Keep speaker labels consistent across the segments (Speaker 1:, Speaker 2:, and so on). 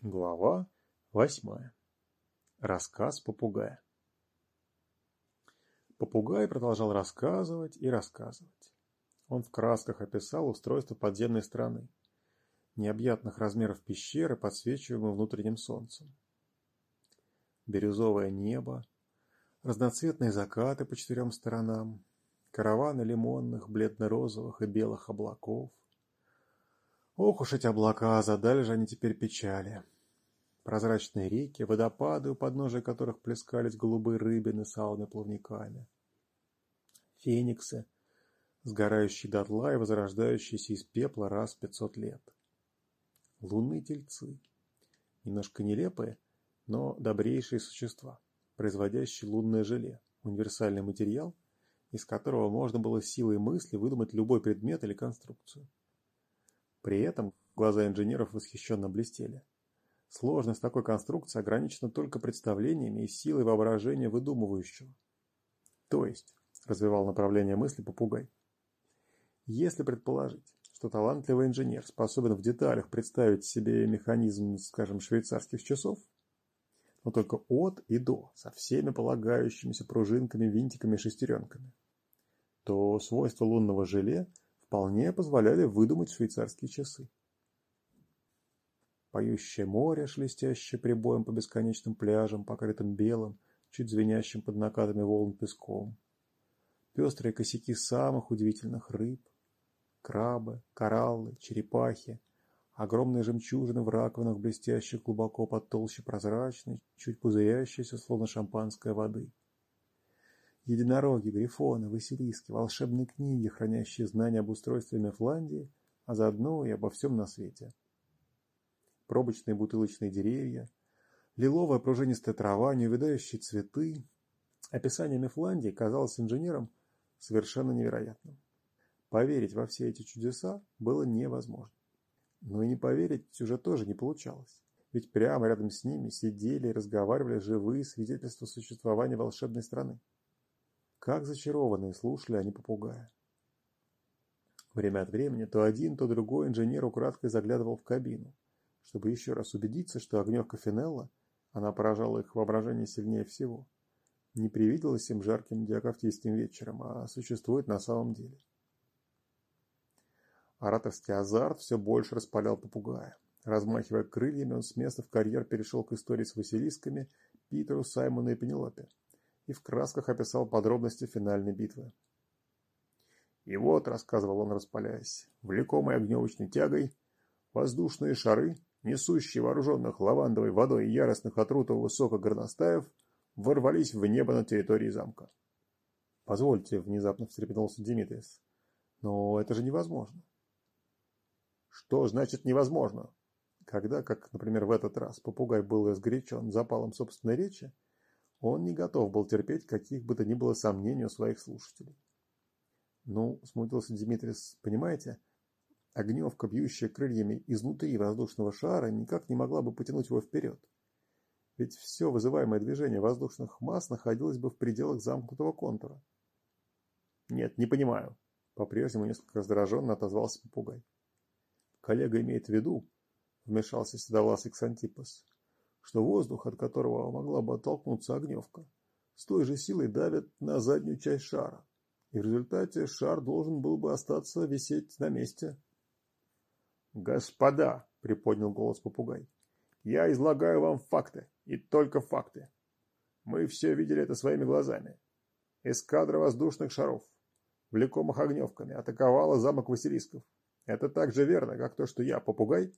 Speaker 1: Глава восьмая. Рассказ попугая. Попугай продолжал рассказывать и рассказывать. Он в красках описал устройство подземной страны, необъятных размеров пещеры, подсвечиваемой внутренним солнцем. Бирюзовое небо, разноцветные закаты по четырем сторонам, караваны лимонных, бледно-розовых и белых облаков, Ох уж эти облака, задали же они теперь печали. Прозрачные реки, водопады, у подножия которых плескались голубые рыбины с алыми плавниками. Фениксы, сгорающие дотла и возрождающиеся из пепла раз в пятьсот лет. Лунные тельцы. Немножко нелепые, но добрейшие существа, производящие лунное желе, универсальный материал, из которого можно было силой мысли выдумать любой предмет или конструкцию. При этом глаза инженеров восхищенно блестели. Сложность такой конструкции ограничена только представлениями и силой воображения выдумывающего. То есть, развивал направление мысли попугай, если предположить, что талантливый инженер способен в деталях представить себе механизм, скажем, швейцарских часов, но только от и до, со всеми полагающимися пружинками, винтиками и шестеренками, то свойства лунного желе – вполне позволяли выдумать швейцарские часы. Поющее море, шелестящее прибоем по бесконечным пляжам, покрытым белым, чуть звенящим под накатами волн песком. Пестрые косяки самых удивительных рыб. Крабы, кораллы, черепахи, огромные жемчужины в раковинах, блестящих глубоко под толще прозрачной, чуть пузырящейся, словно шампанское воды единороги, грифоны, василиски, волшебные книги, хранящие знания об устройстве Мефландии, а заодно и обо всем на свете. Пробочные бутылочные деревья, лиловая пружинистая трава, неувядающие цветы. Описание Мефландии казалось инженерам совершенно невероятным. Поверить во все эти чудеса было невозможно. Но и не поверить уже тоже не получалось. Ведь прямо рядом с ними сидели и разговаривали живые свидетельства существования волшебной страны. Как зачарованные слушали они попугая. Время от времени то один, то другой инженер украдкой заглядывал в кабину, чтобы еще раз убедиться, что огневка Финелла, она поражала их воображение сильнее всего, не привиделась им жарким диакофтийским вечером, а существует на самом деле. Ораторский азарт все больше распалял попугая. Размахивая крыльями, он с места в карьер перешел к истории с Василисками, Питеру, Саймону и Пенелопе и в красках описал подробности финальной битвы. И вот, рассказывал он, распаляясь, влекомой огневочной тягой, воздушные шары, несущие вооруженных лавандовой водой яростных отрутов высоких горностаев, ворвались в небо на территории замка. «Позвольте», — внезапно встрепенулся Димитриес, — «но это же невозможно». «Что значит невозможно?» Когда, как, например, в этот раз, попугай был разгорячен запалом собственной речи, он не готов был терпеть каких бы то ни было сомнений у своих слушателей. «Ну, — смутился Димитрис, — понимаете, огневка, бьющая крыльями изнутри воздушного шара, никак не могла бы потянуть его вперед. Ведь все вызываемое движение воздушных масс находилось бы в пределах замкнутого контура. «Нет, не понимаю», — по-прежнему несколько раздраженно отозвался попугай. «Коллега имеет в виду», — вмешался седовласый Ксантипос, что воздух, от которого могла бы оттолкнуться огневка, с той же силой давит на заднюю часть шара, и в результате шар должен был бы остаться висеть на месте. «Господа!» — приподнял голос попугай. «Я излагаю вам факты, и только факты. Мы все видели это своими глазами. Эскадра воздушных шаров, влекомых огневками, атаковала замок Василисков. Это так же верно, как то, что я попугай,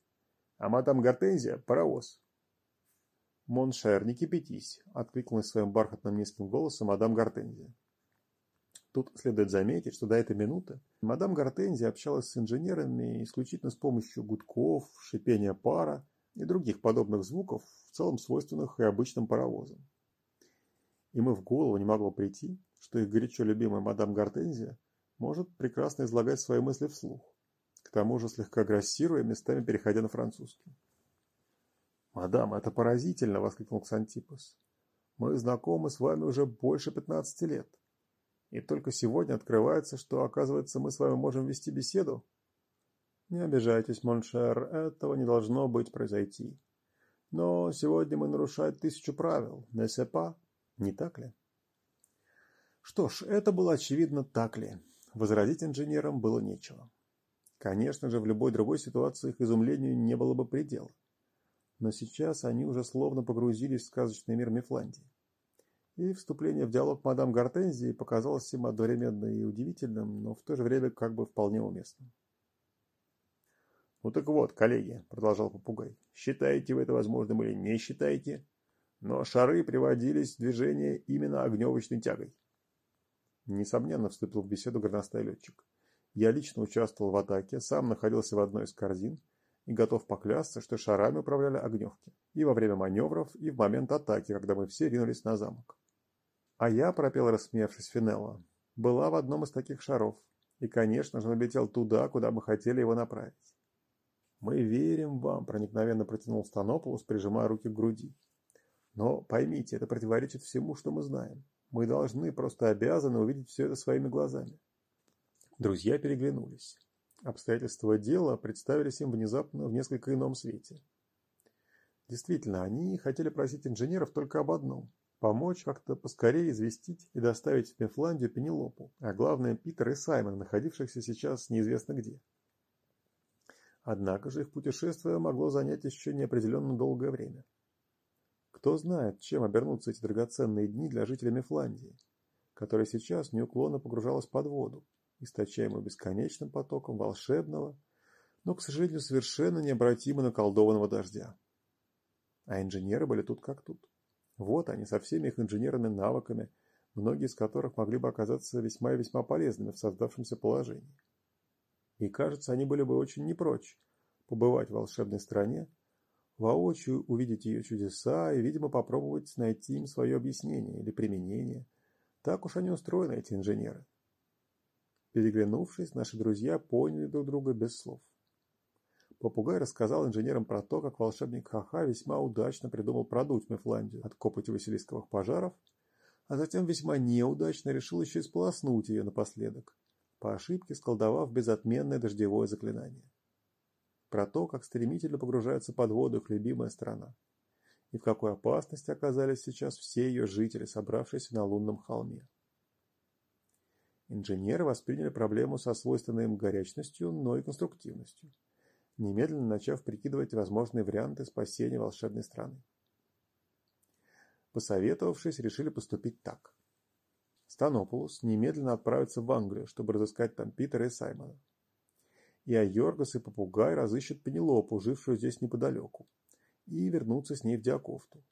Speaker 1: а мадам Гортензия – паровоз. «Mon cher, не кипятись!» — откликнулась своим бархатным низким голосом мадам Гортензия. Тут следует заметить, что до этой минуты мадам Гортензия общалась с инженерами исключительно с помощью гудков, шипения пара и других подобных звуков, в целом свойственных и обычным паровозам. И в голову не могло прийти, что их горячо любимая мадам Гортензия может прекрасно излагать свои мысли вслух, к тому же слегка грассируя, местами переходя на французский. «Мадам, это поразительно!» — воскликнул Ксантипос. «Мы знакомы с вами уже больше пятнадцати лет. И только сегодня открывается, что, оказывается, мы с вами можем вести беседу?» «Не обижайтесь, mon cher, этого не должно быть произойти. Но сегодня мы нарушаем тысячу правил, не сепа, не так ли? Что ж, это было очевидно так ли. Возразить инженерам было нечего. Конечно же, в любой другой ситуации их изумлению не было бы предела. Но сейчас они уже словно погрузились в сказочный мир Мифландии. И вступление в диалог мадам Гортензии показалось им одновременно и удивительным, но в то же время как бы вполне уместным. «Ну так вот, коллеги», — продолжал попугай, — «считаете вы это возможным или не считаете, но шары приводились в движение именно огневочной тягой». Несомненно, вступил в беседу горностай летчик. Я лично участвовал в атаке, сам находился в одной из корзин и готов поклясться, что шарами управляли огневки. И во время маневров, и в момент атаки, когда мы все ринулись на замок. А я, пропел рассмеявшись Финелла, была в одном из таких шаров. И, конечно же, налетел туда, куда мы хотели его направить. «Мы верим вам», — проникновенно протянул Станополус, прижимая руки к груди. «Но поймите, это противоречит всему, что мы знаем. Мы должны, просто обязаны увидеть все это своими глазами». Друзья переглянулись. Обстоятельства дела представились им внезапно в несколько ином свете. Действительно, они хотели просить инженеров только об одном Помочь как-то поскорее известить и доставить в Мефландию Пенелопу, а главное Питер и Саймон, находившихся сейчас неизвестно где. Однако же их путешествие могло занять еще неопределенно долгое время. Кто знает, чем обернутся эти драгоценные дни для жителей Мефландии, которая сейчас неуклонно погружалась под воду, источаемую бесконечным потоком волшебного, но, к сожалению, совершенно необратимо наколдованного дождя. А инженеры были тут как тут. Вот они, со всеми их инженерными навыками, многие из которых могли бы оказаться весьма и весьма полезными в создавшемся положении. И, кажется, они были бы очень не прочь побывать в волшебной стране, воочию увидеть ее чудеса и, видимо, попробовать найти им свое объяснение или применение. Так уж они устроены, эти инженеры. Переглянувшись, наши друзья поняли друг друга без слов. Попугай рассказал инженерам про то, как волшебник Хаха весьма удачно придумал продуть Мефландию от копоти василисковых пожаров, а затем весьма неудачно решил еще и сполоснуть ее напоследок, по ошибке сколдовав безотменное дождевое заклинание. Про то, как стремительно погружается под воду их любимая страна, и в какой опасности оказались сейчас все ее жители, собравшиеся на лунном холме. Инженеры восприняли проблему со свойственной им горячностью, но и конструктивностью немедленно начав прикидывать возможные варианты спасения волшебной страны. Посоветовавшись, решили поступить так. Станопулус немедленно отправится в Англию, чтобы разыскать там Питера и Саймона. И Айоргас и Попугай разыщут Пенелопу, жившую здесь неподалеку, и вернутся с ней в Диакофту.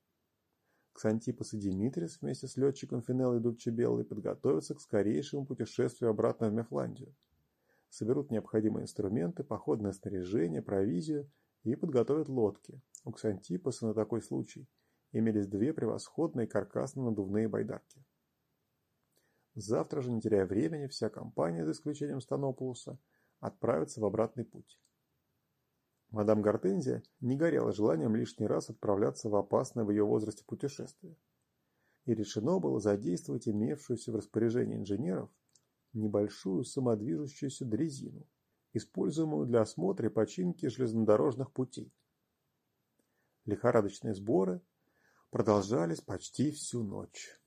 Speaker 1: Ксантипос и Димитрис вместе с летчиком Финеллой Дульчебеллой подготовятся к скорейшему путешествию обратно в Мефландию соберут необходимые инструменты, походное снаряжение, провизию и подготовят лодки. У Ксантипаса на такой случай имелись две превосходные каркасно-надувные байдарки. Завтра же, не теряя времени, вся компания, за исключением Станопулуса, отправится в обратный путь. Мадам Гортензия не горела желанием лишний раз отправляться в опасное в ее возрасте путешествие. И решено было задействовать имевшуюся в распоряжении инженеров небольшую самодвижущуюся дрезину, используемую для осмотра и починки железнодорожных путей. Лихорадочные сборы продолжались почти всю ночь.